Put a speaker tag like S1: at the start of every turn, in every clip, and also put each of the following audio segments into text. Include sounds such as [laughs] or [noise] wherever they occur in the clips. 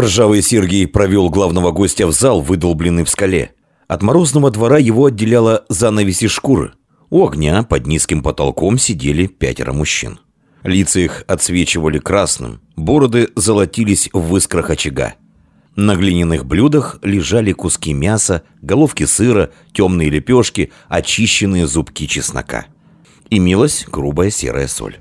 S1: Ржавый Сергей провел главного гостя в зал, выдолбленный в скале. От морозного двора его отделяла занавесь из шкуры. У огня под низким потолком сидели пятеро мужчин. Лица их отсвечивали красным, бороды золотились в искрах очага. На глиняных блюдах лежали куски мяса, головки сыра, темные лепешки, очищенные зубки чеснока. Имелась грубая серая соль.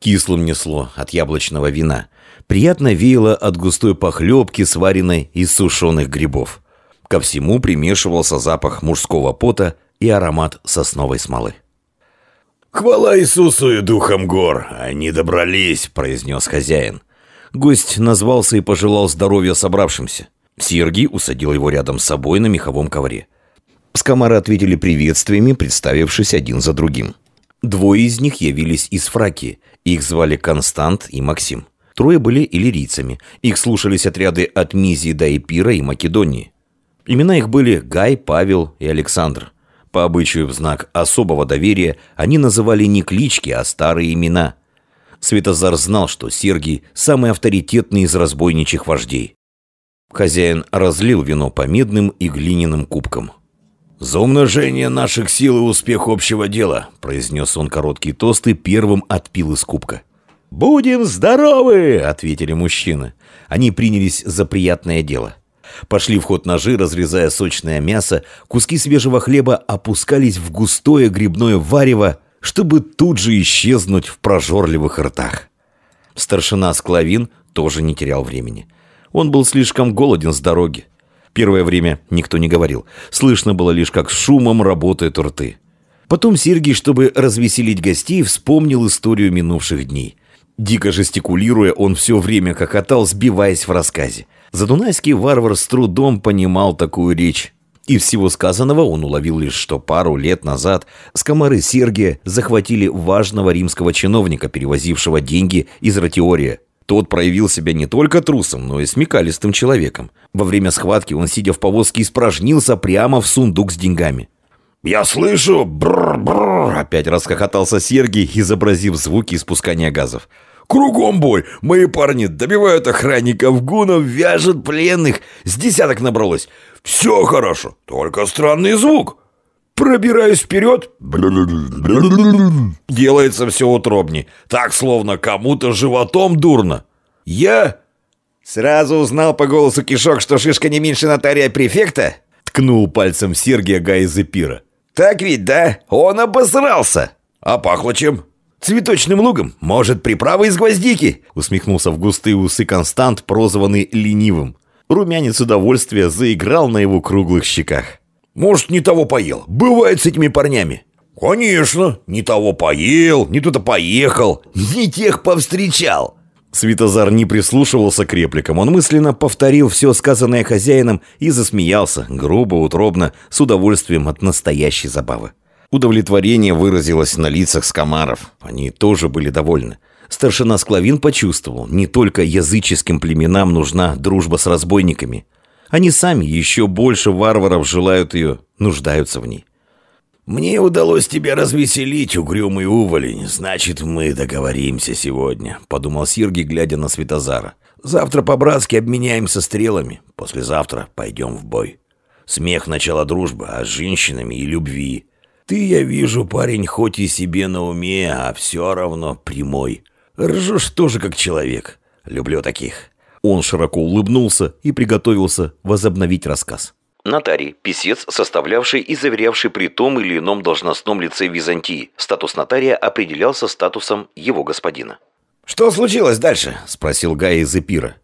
S1: Кислым несло от яблочного вина – приятно веяло от густой похлебки, сваренной из сушеных грибов. Ко всему примешивался запах мужского пота и аромат сосновой смолы.
S2: «Хвала Иисусу и духом гор! Они добрались!» – произнес хозяин.
S1: Гость назвался и пожелал здоровья собравшимся. Сергий усадил его рядом с собой на меховом ковре. Скомары ответили приветствиями, представившись один за другим. Двое из них явились из Фракии. Их звали Констант и Максим. Трое были иллирийцами. Их слушались отряды от Мизии до Эпира и Македонии. Имена их были Гай, Павел и Александр. По обычаю в знак особого доверия они называли не клички, а старые имена. Светозар знал, что Сергий – самый авторитетный из разбойничьих вождей. Хозяин разлил вино по медным и глиняным кубкам.
S2: «За умножение наших сил и успех общего дела», – произнес он короткий тост и первым отпил из кубка.
S1: «Будем здоровы!» — ответили мужчины. Они принялись за приятное дело. Пошли в ход ножи, разрезая сочное мясо, куски свежего хлеба опускались в густое грибное варево, чтобы тут же исчезнуть в прожорливых ртах. Старшина Склавин тоже не терял времени. Он был слишком голоден с дороги. Первое время никто не говорил. Слышно было лишь, как шумом работают рты. Потом Сергий, чтобы развеселить гостей, вспомнил историю минувших дней – Дико жестикулируя, он все время хохотал, сбиваясь в рассказе. Задунайский варвар с трудом понимал такую речь. Из всего сказанного он уловил лишь, что пару лет назад скомары Сергия захватили важного римского чиновника, перевозившего деньги из Ратиория. Тот проявил себя не только трусом, но и смекалистым человеком. Во время схватки он, сидя в повозке, испражнился прямо в сундук с деньгами.
S2: «Я слышу! Бррр-бррр!»
S1: Опять расхохотался Сергий, изобразив звуки испускания газов.
S2: Кругом бой. Мои парни добивают охранников гунов, вяжут пленных. С десяток набралось. Все хорошо, только странный звук. Пробираюсь вперед. Делается все утробней. Так, словно кому-то животом дурно. Я...
S3: Сразу узнал по голосу кишок, что шишка не меньше нотария префекта?
S1: Ткнул пальцем Сергия Гаизепира.
S3: Так ведь, да? Он обосрался.
S2: А пахло чем?
S3: «Цветочным лугом? Может, приправа из гвоздики?»
S1: Усмехнулся в густые усы Констант, прозванный ленивым. Румянец удовольствия заиграл на его круглых щеках.
S2: «Может, не того поел? Бывает с этими парнями». «Конечно, не того поел, не туда поехал, не тех повстречал».
S1: Светозар не прислушивался к репликам. Он мысленно повторил все сказанное хозяином и засмеялся, грубо, утробно, с удовольствием от настоящей забавы. Удовлетворение выразилось на лицах скомаров. Они тоже были довольны. Старшина Склавин почувствовал, не только языческим племенам нужна дружба с разбойниками. Они сами, еще больше варваров желают ее, нуждаются в ней.
S2: «Мне удалось тебя развеселить, угрюмый уволень. Значит, мы договоримся сегодня», — подумал Сергий, глядя на Светозара. «Завтра по-братски обменяемся стрелами. Послезавтра пойдем в бой. Смех — начало дружбы, а с женщинами и любви. Ты, я вижу, парень хоть и себе на уме, а все равно прямой. Ржешь тоже как человек. Люблю таких».
S1: Он широко улыбнулся и приготовился возобновить рассказ. Нотарий – писец, составлявший и заверявший при том или ином должностном лице Византии. Статус нотария определялся статусом его господина.
S3: «Что случилось дальше?» – спросил Гай из Эпира.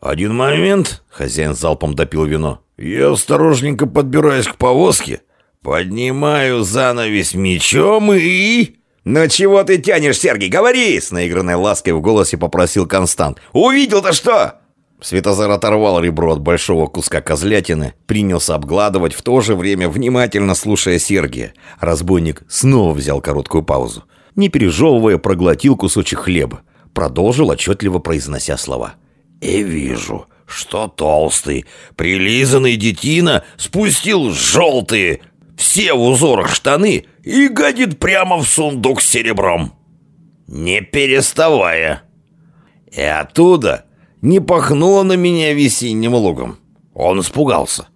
S2: «Один момент», – хозяин залпом допил вино. «Я осторожненько подбираюсь к повозке, Поднимаю занавес мечом и...
S3: «Ну чего ты тянешь, Сергей? Говори!» С наигранной лаской в голосе попросил Констант. «Увидел-то что?»
S1: Светозар оторвал ребро от большого куска козлятины, принялся обгладывать, в то же время внимательно слушая Сергия. Разбойник снова взял короткую паузу. Не пережевывая, проглотил кусочек хлеба. Продолжил, отчетливо произнося слова.
S2: «И вижу, что толстый, прилизанный детина спустил желтые, все в узорах штаны и гадит прямо в сундук с серебром. Не переставая. И оттуда Не пахнуло на меня весенним лугом. Он испугался.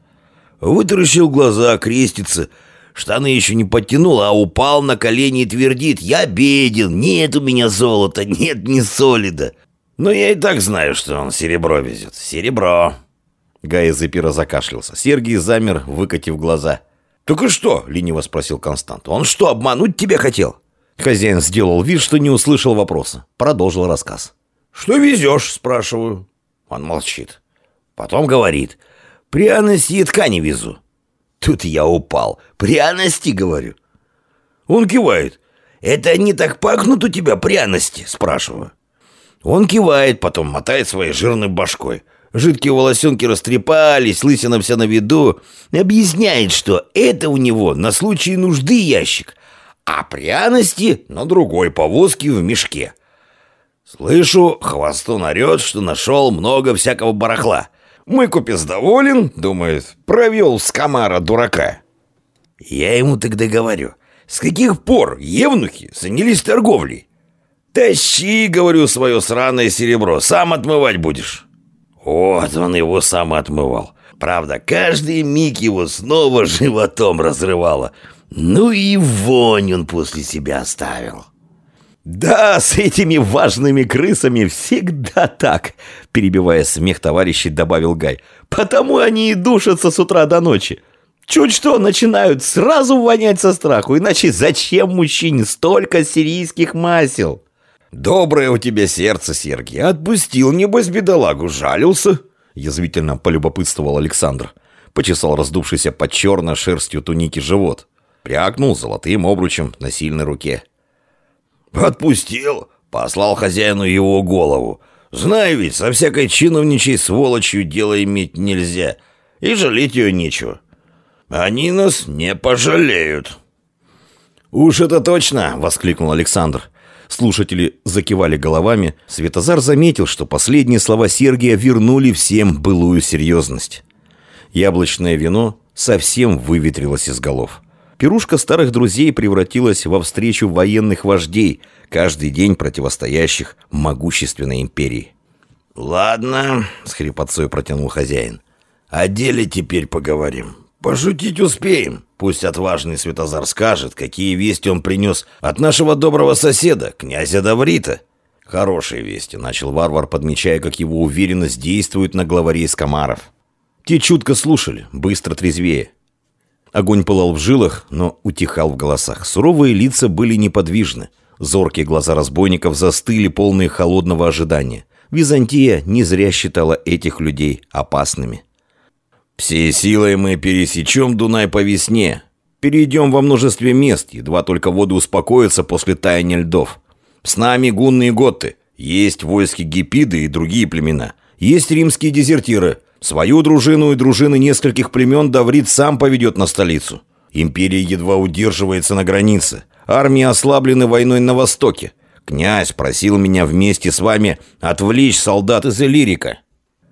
S2: Вытаращил глаза, крестится, штаны еще не подтянул, а упал на колени и твердит «Я беден, нет у меня золота, нет ни солида». Но я и так знаю, что он серебро везет. Серебро.
S1: Гай из эпира закашлялся. Сергий замер, выкатив глаза.
S2: «Так и что?» — лениво спросил Констант. «Он что, обмануть тебя хотел?»
S1: Хозяин сделал вид, что не услышал вопроса. Продолжил рассказ.
S2: «Что везешь?» — спрашиваю. Он молчит. Потом говорит. «Пряности и ткани везу». Тут я упал. «Пряности?» — говорю. Он кивает. «Это они так пахнут у тебя пряности?» — спрашиваю. Он кивает, потом мотает своей жирной башкой. Жидкие волосенки растрепались, лысина вся на виду. Объясняет, что это у него на случай нужды ящик, а пряности на другой повозке в мешке. Слышу, хвостун орет, что нашел много всякого барахла. Мой купец доволен, думает, провел с комара дурака. Я ему тогда говорю, с каких пор евнухи занялись торговлей? Тащи, говорю, свое сраное серебро, сам отмывать будешь. Вот он его сам отмывал. Правда, каждый миг его снова [laughs] животом разрывало. Ну и вонь он после себя оставил.
S1: «Да, с этими важными крысами всегда так», — перебивая смех товарищей, добавил Гай. «Потому они и душатся с утра до ночи. Чуть что, начинают сразу вонять со страху, иначе зачем мужчине столько сирийских масел?»
S2: «Доброе у тебя сердце, Сергей. Отпустил, небось, бедолагу, жалился?»
S1: Язвительно полюбопытствовал Александр. Почесал раздувшийся под черно шерстью туники живот. Прякнул золотым обручем на сильной руке.
S2: «Отпустил?» Послал хозяину его голову. «Знаю ведь, со всякой чиновничей сволочью дело иметь нельзя. И жалеть ее нечего. Они нас не пожалеют».
S1: «Уж это точно!» — воскликнул Александр. Слушатели закивали головами. Светозар заметил, что последние слова Сергия вернули всем былую серьезность. Яблочное вино совсем выветрилось из голов. Пирушка старых друзей превратилась во встречу военных вождей, каждый день противостоящих могущественной империи.
S2: «Ладно», — с хрипотцой протянул хозяин. «О деле теперь поговорим. Пошутить успеем. Пусть отважный Светозар скажет, какие вести он принес от нашего доброго соседа, князя Даврита». «Хорошие вести», — начал варвар, подмечая, как его уверенность действует на главарей скомаров. Те чутко слушали, быстро трезвее. Огонь пылал в жилах, но утихал в голосах. Суровые лица были неподвижны. Зоркие глаза разбойников застыли, полные холодного ожидания. Византия не зря считала этих людей опасными. Всей силой мы пересечем Дунай по весне. Перейдем во множестве мест, едва только воды успокоятся после таяния льдов. С нами гунные готы. Есть войски гипиды и другие племена. Есть римские дезертиры. Свою дружину и дружины нескольких племен Даврит сам поведет на столицу. Империя едва удерживается на границе. Армии ослаблены войной на востоке. Князь просил меня вместе с вами отвлечь солдат из Элирика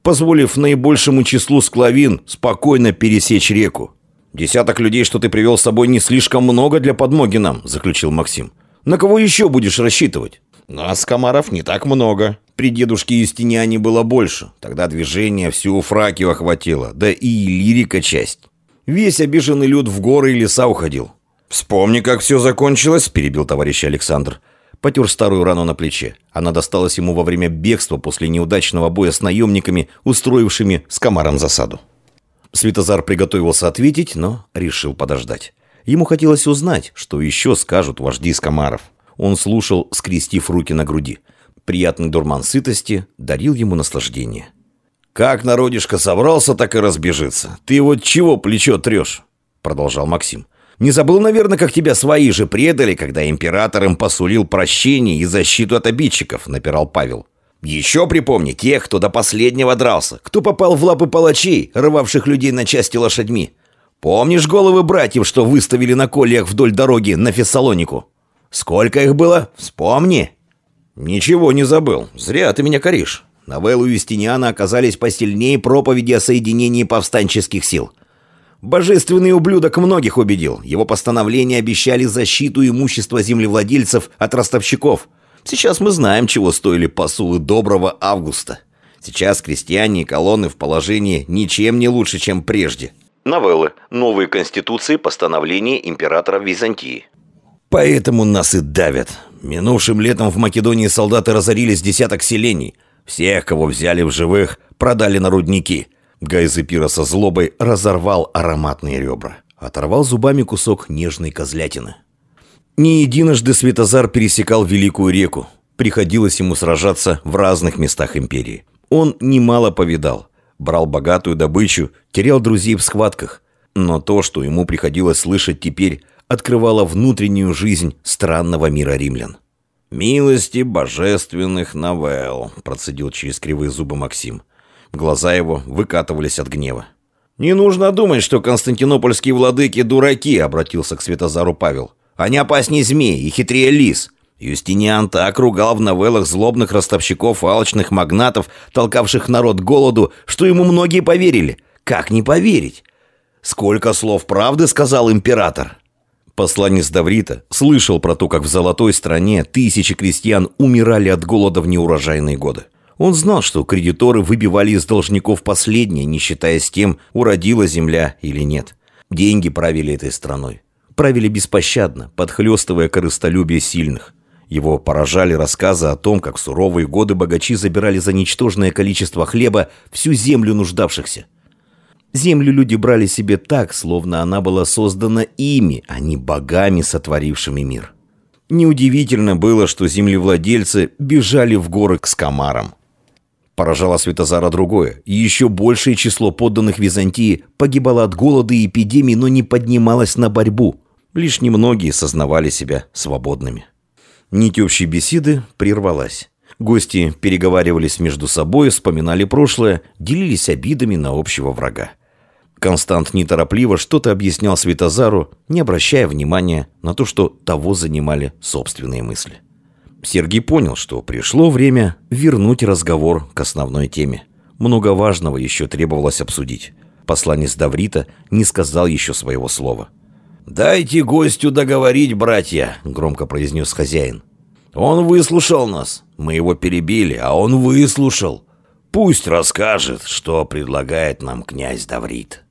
S2: позволив наибольшему числу склавин спокойно пересечь реку. «Десяток людей, что ты привел с собой, не слишком много для подмоги нам», — заключил Максим. «На кого еще будешь рассчитывать?» «Нас, комаров, не так много. При дедушке Юстиниане было больше. Тогда движение всю Фракию охватило, да и лирика часть. Весь обиженный люд в горы и леса уходил». «Вспомни, как все закончилось», — перебил товарищ Александр потер старую рану на плече. Она досталась ему во время бегства после неудачного боя с наемниками, устроившими с комаром засаду. Светозар приготовился ответить, но решил подождать. Ему хотелось узнать, что еще скажут вожди из комаров. Он слушал, скрестив руки на груди. Приятный дурман сытости дарил ему наслаждение. «Как народишко собрался, так и разбежится. Ты вот чего плечо трешь?» Продолжал Максим. Не забыл, наверное, как тебя свои же предали, когда император им посулил прощение и защиту от обидчиков», — напирал Павел. «Еще припомни тех, кто до последнего дрался, кто попал в лапы палачей, рвавших людей на части лошадьми. Помнишь головы братьев, что выставили на кольях вдоль дороги на Фессалонику? Сколько их было? Вспомни!» «Ничего не забыл. Зря ты меня коришь. Новеллы Юстиниана оказались посильнее проповеди о соединении повстанческих сил. Божественный ублюдок многих убедил. Его постановления обещали защиту имущества землевладельцев от ростовщиков. Сейчас мы знаем, чего стоили посулы доброго Августа.
S3: Сейчас крестьяне и колонны в положении ничем не лучше, чем прежде.
S1: Новеллы. Новые конституции, постановления императора Византии.
S2: Поэтому нас и давят. Минувшим летом в Македонии солдаты разорились десяток селений. Всех, кого взяли в живых, продали на рудники. Гайзепира со злобой разорвал ароматные ребра. Оторвал зубами кусок нежной козлятины. Не единожды Светозар пересекал Великую реку. Приходилось ему сражаться в разных местах империи. Он немало повидал. Брал богатую добычу, терял друзей в схватках. Но то, что ему приходилось слышать теперь, открывало внутреннюю жизнь странного мира римлян. «Милости божественных новелл», – процедил через кривые зубы Максим. Глаза его выкатывались от гнева. «Не нужно думать, что константинопольские владыки дураки», – обратился к Светозару Павел. «Они опаснее змей и хитрее лис. Юстиниан так ругал в новеллах злобных ростовщиков и алчных магнатов, толкавших народ голоду, что ему многие поверили. Как не поверить? Сколько слов правды сказал император?» Посланец Даврита слышал про то, как в золотой стране тысячи крестьян умирали от голода в неурожайные годы. Он знал, что кредиторы выбивали из должников последнее, не считаясь тем, уродила земля или нет. Деньги правили этой страной. Правили беспощадно, подхлестывая корыстолюбие сильных. Его поражали рассказы о том, как суровые годы богачи забирали за ничтожное количество хлеба всю землю нуждавшихся. Землю люди брали себе так, словно она была создана ими, а не богами, сотворившими мир. Неудивительно было, что землевладельцы бежали в горы к скамарам. Поражало Светозара другое. Еще большее число подданных Византии погибало от голода и эпидемий, но не поднималось на борьбу. Лишь немногие сознавали себя свободными. Нить общей беседы прервалась. Гости переговаривались между собой, вспоминали прошлое, делились обидами на общего врага. Констант неторопливо что-то объяснял Светозару, не обращая внимания на то, что того занимали собственные мысли. Сергей понял, что пришло время вернуть разговор к основной теме. Много важного еще требовалось обсудить. Посланец Даврита не сказал еще своего слова. «Дайте гостю договорить, братья», — громко произнес хозяин. «Он выслушал нас. Мы его перебили, а он выслушал. Пусть расскажет, что предлагает нам князь Даврит».